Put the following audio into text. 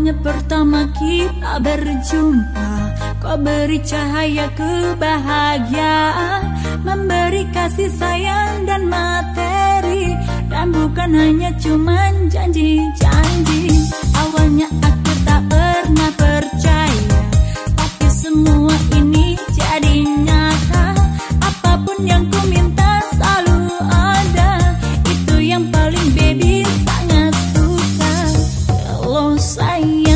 Awalnya pertama kita berjumpa Kau beri cahaya kebahagiaan Memberi kasih sayang dan materi. Dan bukan hanya cuman janji-janji sayang